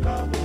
Chicago.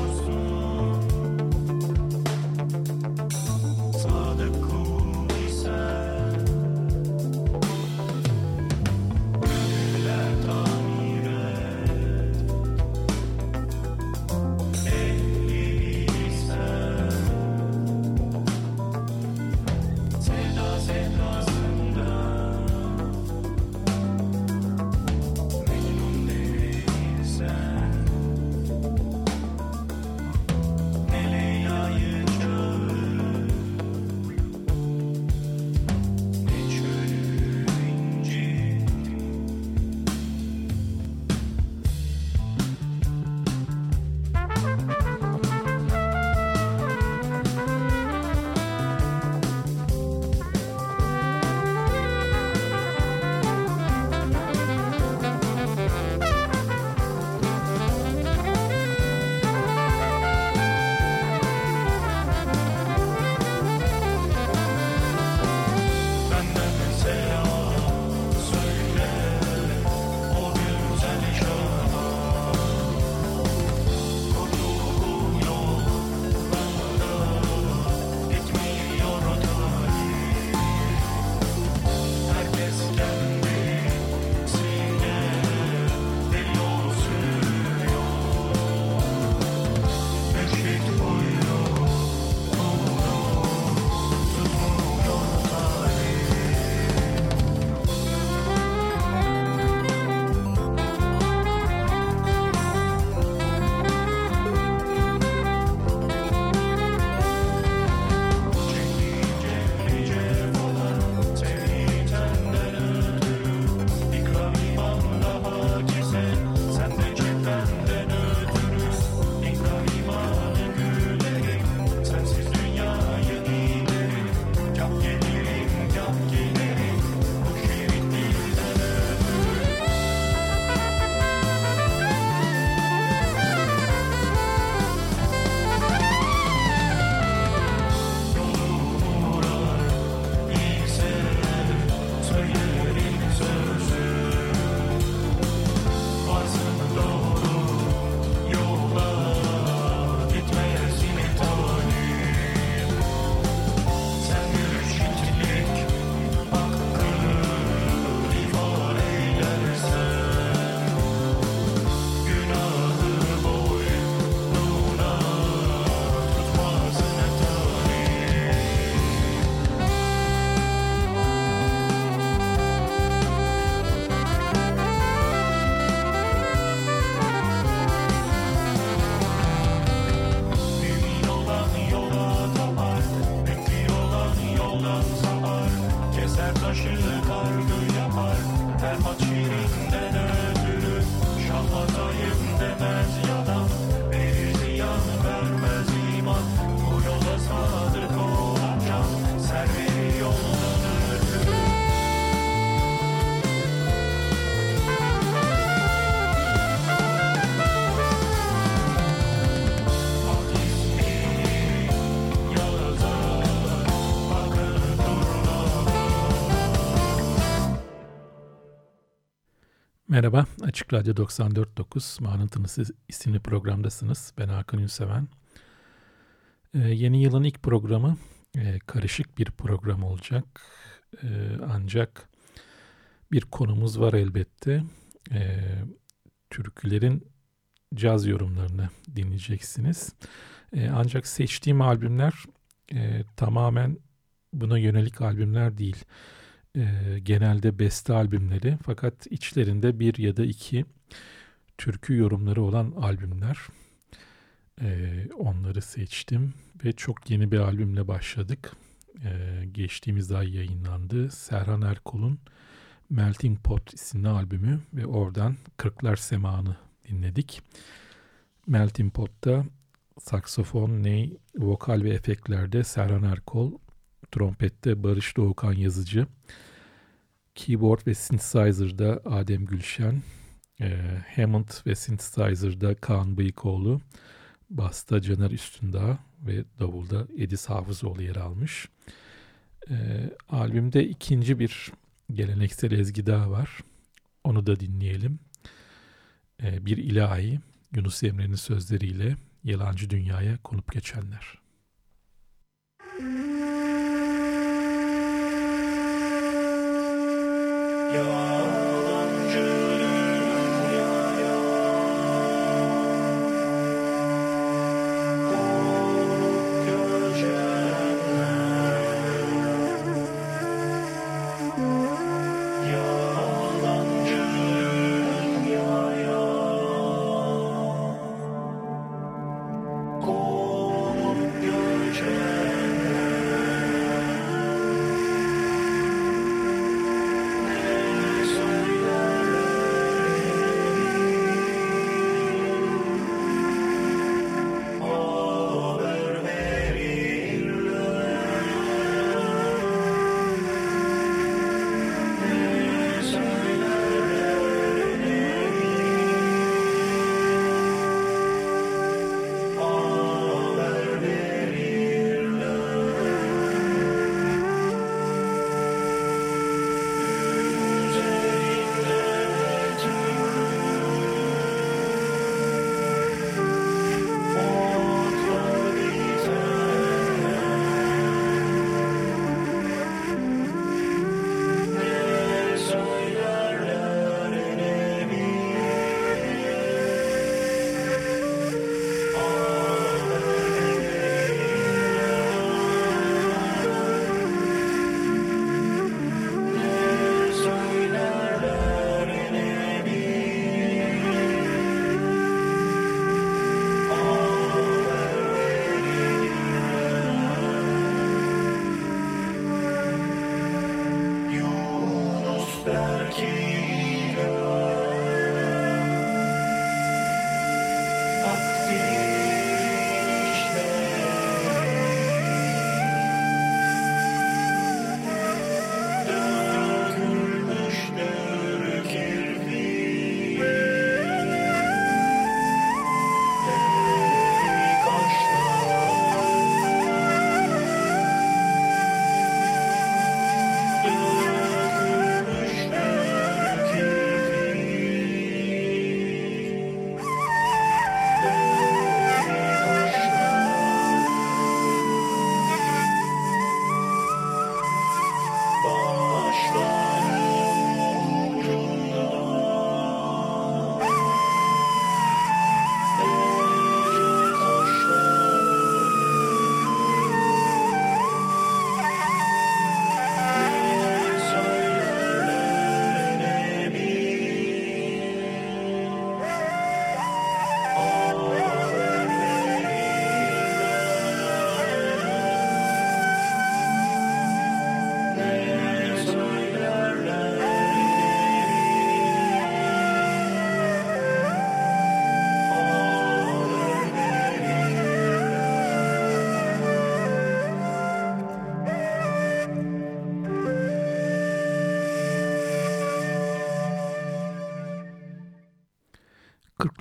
Merhaba, Açık Radyo 94.9 Mağnıntınız isimli programdasınız. Ben Hakan Ünseven. Ee, yeni yılın ilk programı e, karışık bir program olacak. E, ancak bir konumuz var elbette. E, türkülerin caz yorumlarını dinleyeceksiniz. E, ancak seçtiğim albümler e, tamamen buna yönelik albümler değil e, genelde beste albümleri fakat içlerinde bir ya da iki türkü yorumları olan albümler. E, onları seçtim ve çok yeni bir albümle başladık. E, geçtiğimiz ay yayınlandı. Serhan Erkol'un Melting Pot isimli albümü ve oradan Kırklar Sema'nı dinledik. Melting Pot'ta saksofon, ney, vokal ve efektlerde Serhan Erkol, trompette Barış Doğukan Yazıcı, keyboard ve synthesizer'da Adem Gülşen, e, Hammond ve synthesizer'da Kaan Bıyıkoğlu, basta Caner Üstündağ ve davulda Edis Hafızoğlu yer almış. E, albümde ikinci bir geleneksel ezgi daha var. Onu da dinleyelim. E, bir ilahi Yunus Emre'nin sözleriyle Yalancı Dünyaya konup geçenler. Yalancı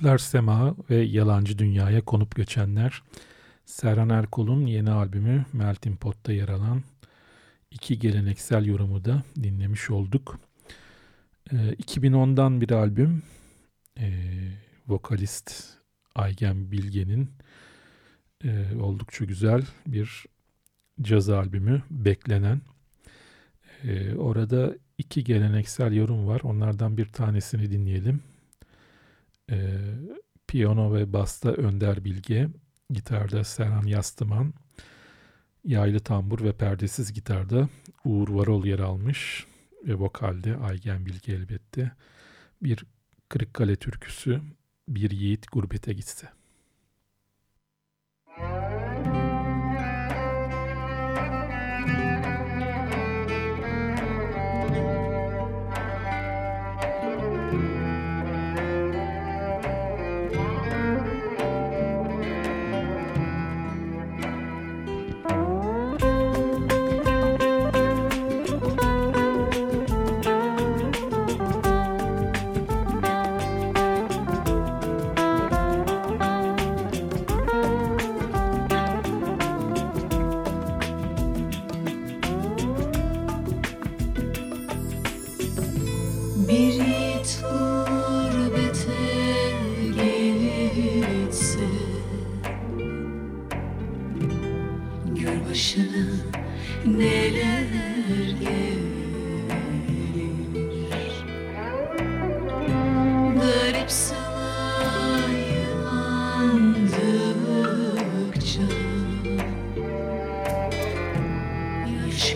Kırklar Sema ve Yalancı Dünyaya konup göçenler Serhan Erkol'un yeni albümü Melting Pot'ta yer alan iki geleneksel yorumu da dinlemiş olduk. Ee, 2010'dan bir albüm. Ee, vokalist Aygen Bilge'nin e, oldukça güzel bir caz albümü Beklenen. Ee, orada iki geleneksel yorum var. Onlardan bir tanesini dinleyelim. Ee, piyano ve basta Önder Bilge, gitarda Serhan Yastıman, yaylı tambur ve perdesiz gitarda Uğur Varol yer almış ve vokalde Aygen Bilge elbette. Bir Kırıkkale türküsü, bir yiğit gurbete gitse.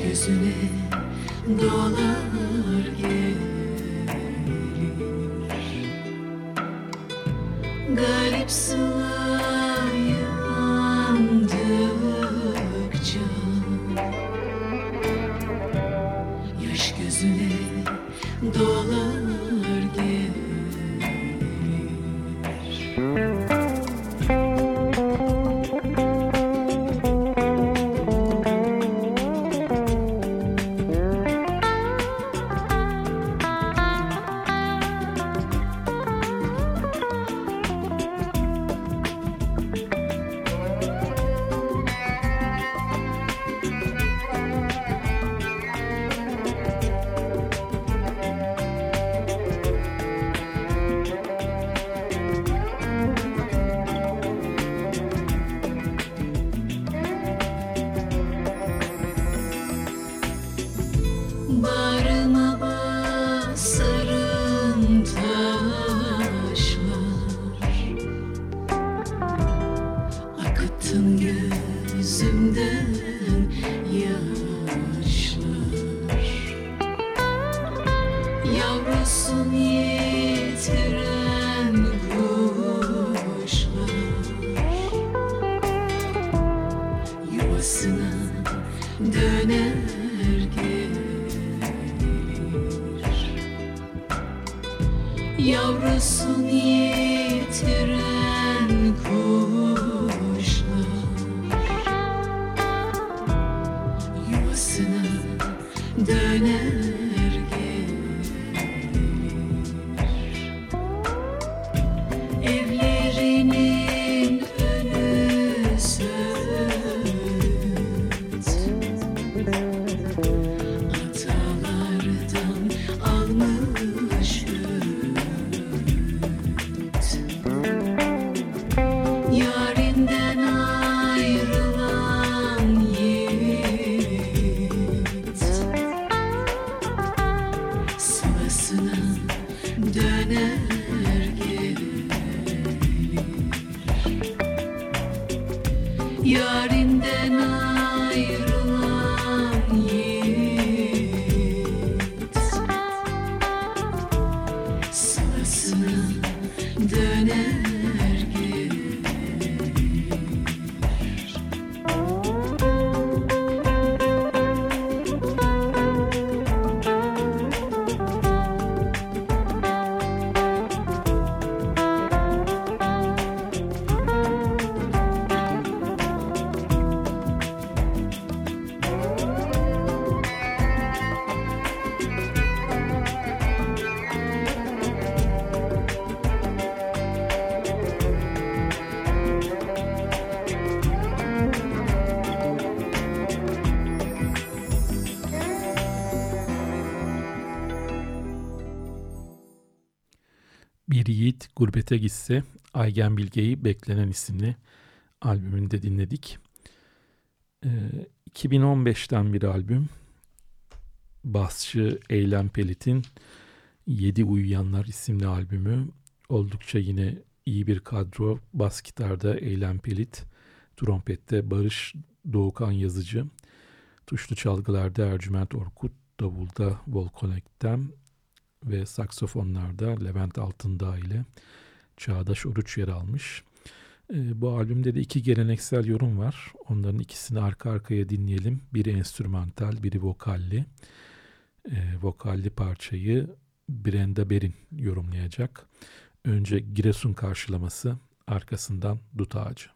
Yaş gözüne dolar gelir Yiğit Gurbete Gitse Aygen Bilge'yi Beklenen isimli albümünde dinledik. Ee, 2015'ten bir albüm. Basçı Eylem Pelit'in Yedi Uyuyanlar isimli albümü. Oldukça yine iyi bir kadro. Bas gitarda Eylem Pelit, trompette Barış Doğukan Yazıcı, tuşlu çalgılarda Ercüment Orkut, davulda Volkan Ektem ve saksafonlarda Levent Altındağ ile Çağdaş Oruç yer almış. E, bu albümde de iki geleneksel yorum var. Onların ikisini arka arkaya dinleyelim. Biri enstrümantal, biri vokalli. E, vokalli parçayı Brenda Berin yorumlayacak. Önce Giresun karşılaması, arkasından Dut Ağacı.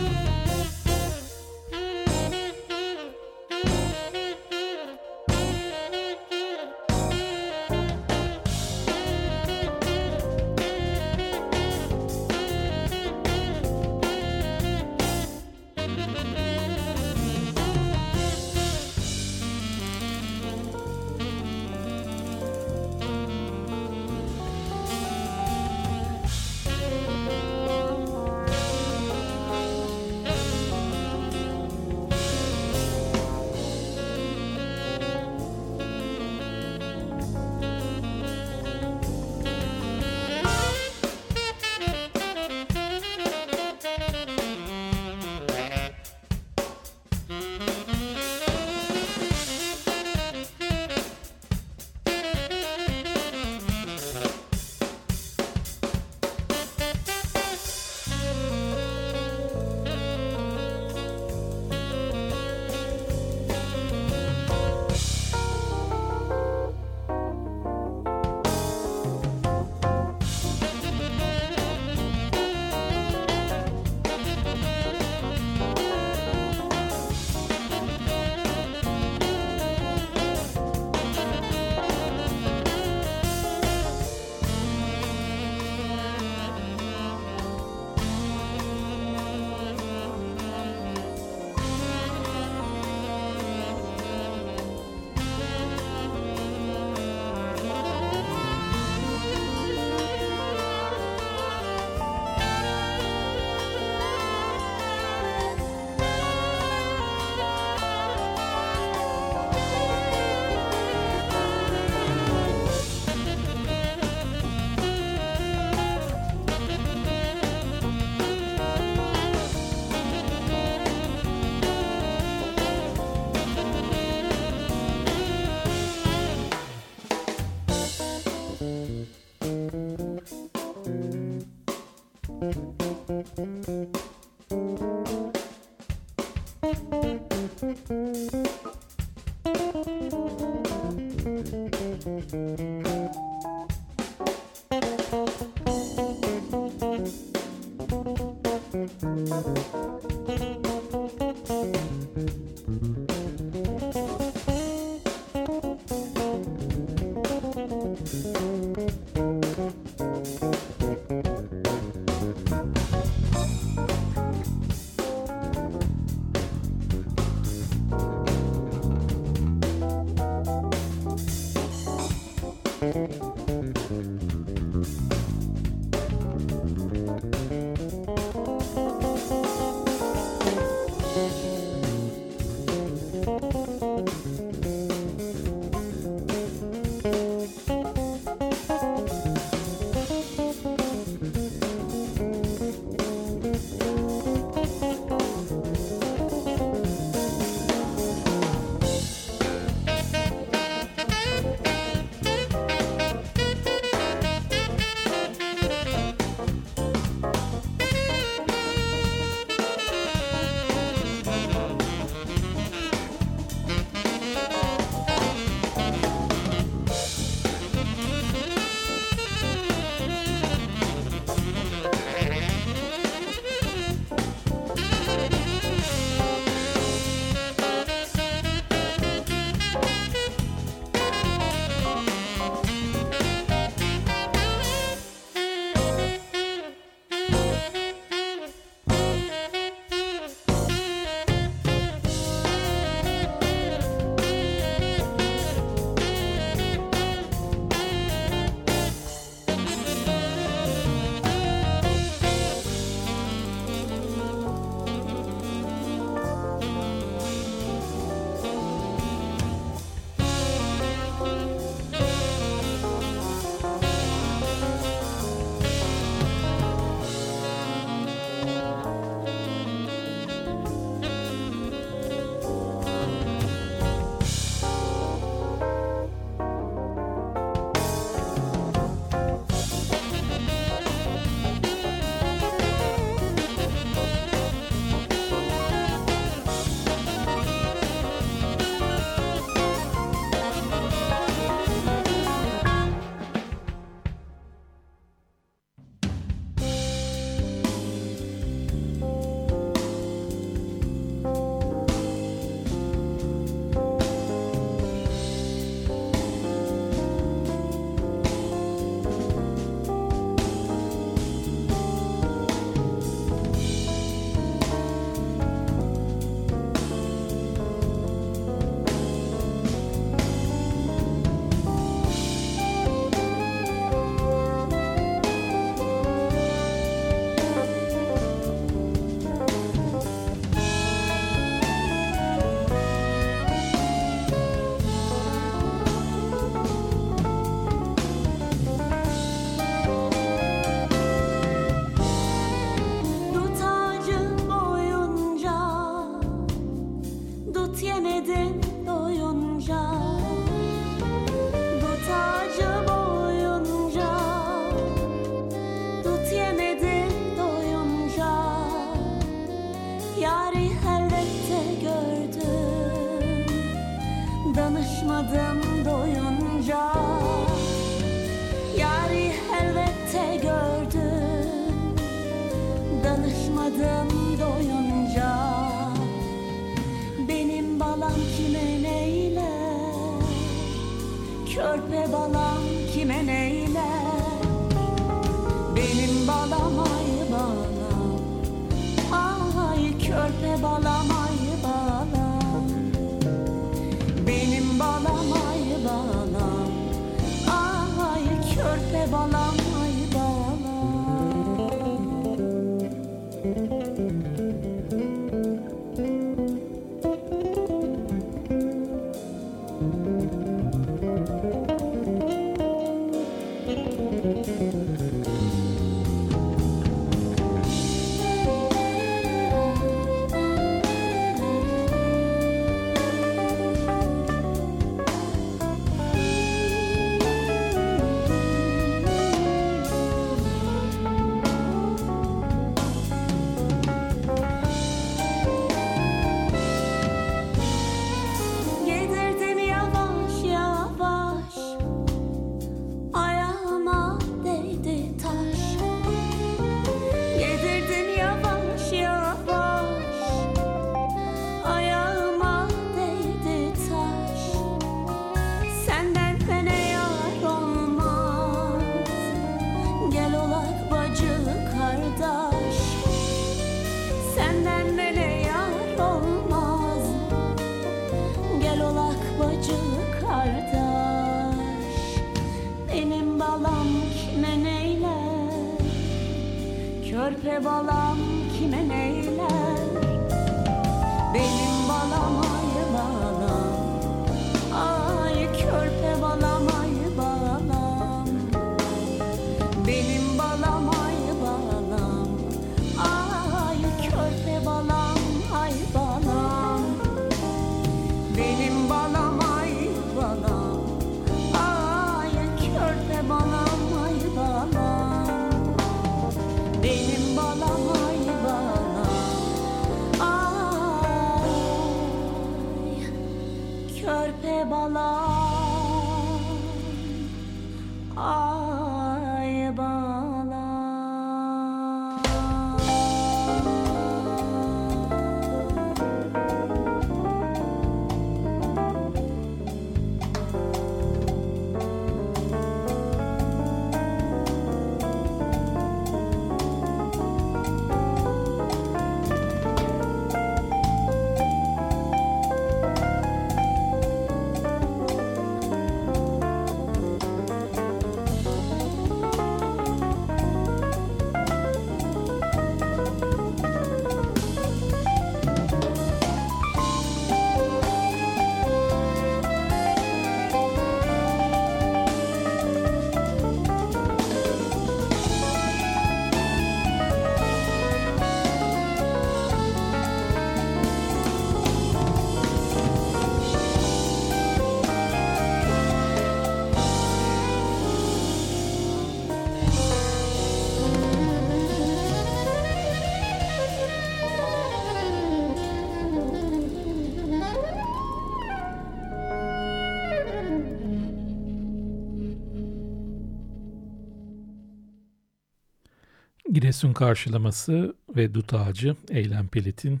Giresun karşılaması ve Dut Ağacı Eylem Pelit'in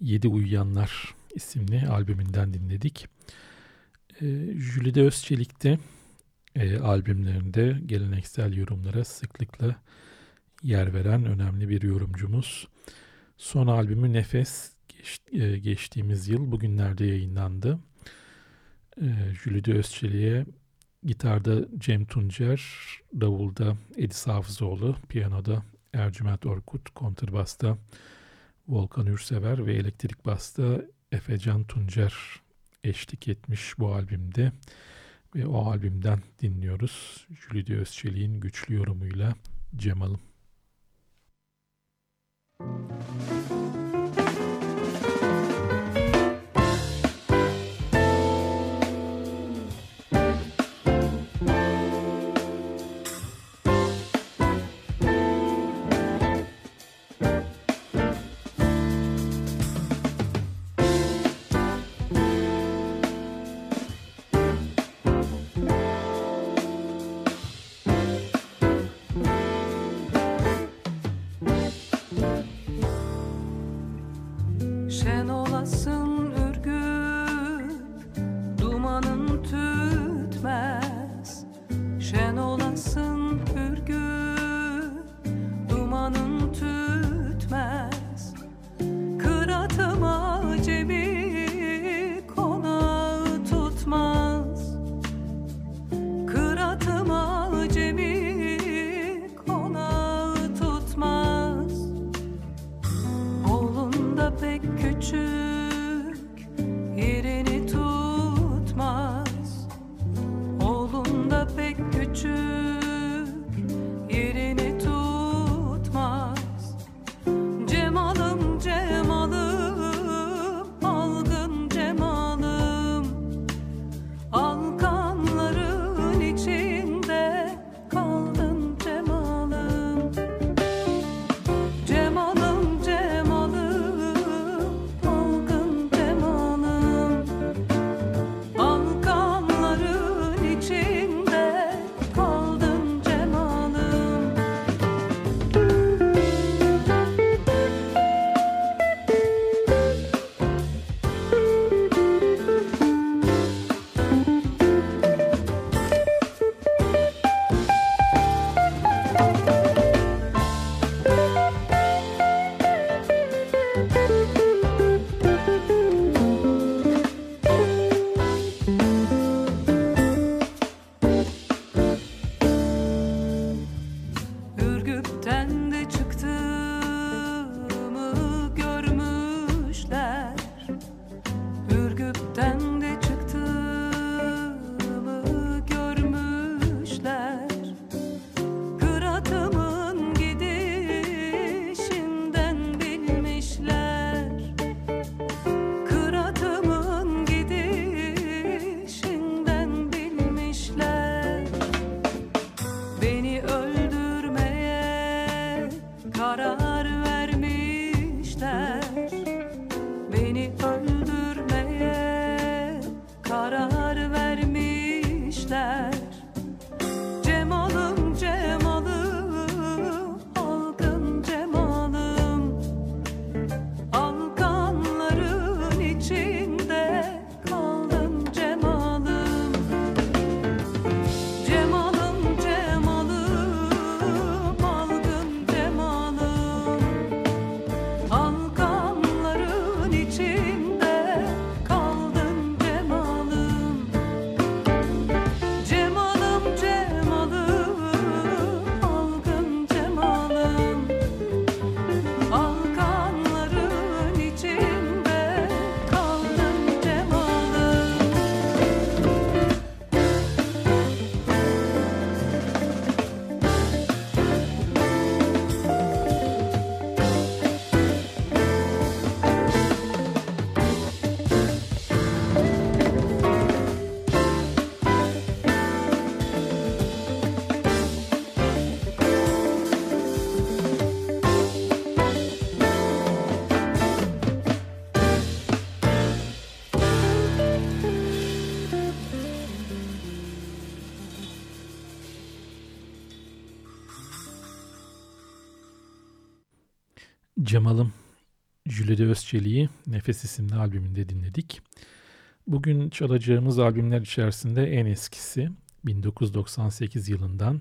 Yedi Uyuyanlar isimli albümünden dinledik. E, Jülide Özçelik de e, albümlerinde geleneksel yorumlara sıklıkla yer veren önemli bir yorumcumuz. Son albümü Nefes geç, e, geçtiğimiz yıl bugünlerde yayınlandı. E, Jülide Özçelik'e gitarda Cem Tuncer, davulda Edis Hafızoğlu, piyanoda Ercüment Orkut, kontrbasta Volkan Ürsever ve elektrik basta Efecan Tuncer eşlik etmiş bu albümde. Ve o albümden dinliyoruz. Jülide Özçelik'in güçlü yorumuyla Cemal'ım. Cemal'ım Jülide Özçelik'i Nefes isimli albümünde dinledik. Bugün çalacağımız albümler içerisinde en eskisi 1998 yılından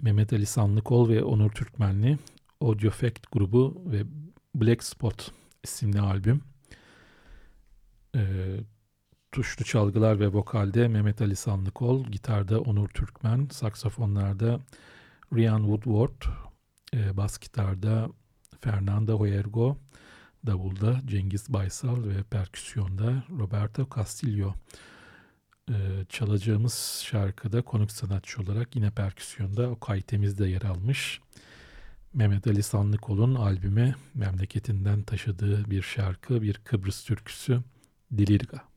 Mehmet Ali Sanlıkol ve Onur Türkmenli Audio Fact grubu ve Black Spot isimli albüm. Ee, tuşlu çalgılar ve vokalde Mehmet Ali Sanlıkol, gitarda Onur Türkmen, saksafonlarda Ryan Woodward, e, bas gitarda Fernando Huergo, davulda Cengiz Baysal ve perküsyonda Roberto Castillo. Ee, çalacağımız şarkıda konuk sanatçı olarak yine perküsyonda Okay Temiz de yer almış. Mehmet Ali Sanlıkol'un albüme memleketinden taşıdığı bir şarkı, bir Kıbrıs türküsü Dilirga.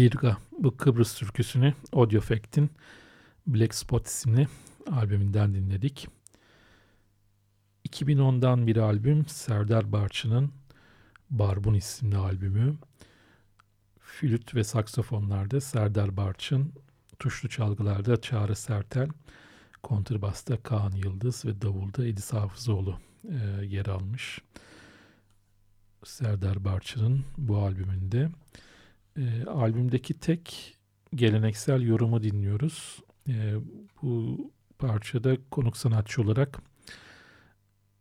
Dilirga bu Kıbrıs türküsünü Audio Fact'in Black Spot isimli albümünden dinledik. 2010'dan bir albüm Serdar Barçı'nın Barbun isimli albümü. Flüt ve saksafonlarda Serdar Barçın, tuşlu çalgılarda Çağrı Sertel, kontrbasta Kaan Yıldız ve davulda Edis Hafızoğlu e, yer almış. Serdar Barçı'nın bu albümünde. E, albümdeki tek geleneksel yorumu dinliyoruz. E, bu parçada konuk sanatçı olarak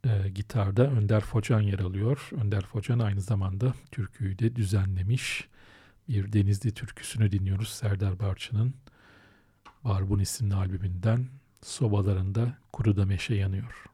e, gitarda Önder Focan yer alıyor. Önder Focan aynı zamanda türküyü de düzenlemiş. Bir Denizli türküsünü dinliyoruz Serdar Barçı'nın Barbun isimli albümünden Sobalarında Kuruda Meşe Yanıyor.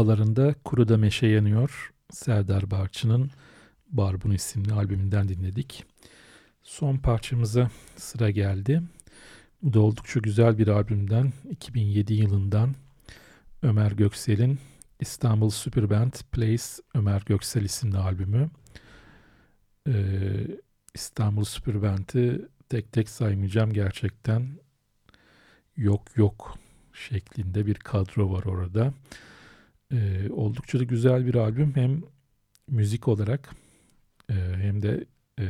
Sobalarında Kuruda Meşe Yanıyor. Serdar Barçı'nın Barbun isimli albümünden dinledik. Son parçamıza sıra geldi. Bu da oldukça güzel bir albümden 2007 yılından Ömer Göksel'in İstanbul Superband Plays Ömer Göksel isimli albümü. Ee, İstanbul Superband'i tek tek saymayacağım gerçekten yok yok şeklinde bir kadro var orada. Ee, oldukça da güzel bir albüm hem müzik olarak e, hem de e,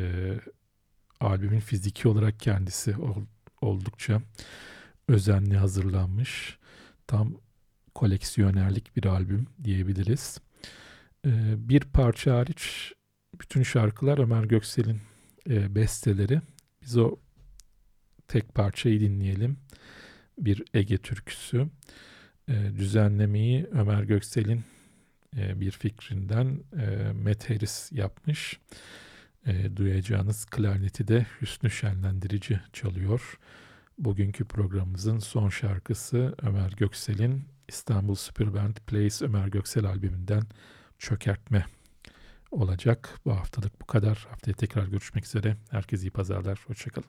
albümün fiziki olarak kendisi ol, oldukça özenli hazırlanmış. Tam koleksiyonerlik bir albüm diyebiliriz. Ee, bir parça hariç bütün şarkılar Ömer Göksel'in e, besteleri. Biz o tek parçayı dinleyelim. Bir Ege türküsü. E, düzenlemeyi Ömer Göksel'in e, bir fikrinden e, Matt Harris yapmış. Duyacağınız klarneti de Hüsnü Şenlendirici çalıyor. Bugünkü programımızın son şarkısı Ömer Göksel'in İstanbul Superband Plays Ömer Göksel albümünden Çökertme olacak. Bu haftalık bu kadar. Haftaya tekrar görüşmek üzere. Herkese iyi pazarlar. Hoşçakalın.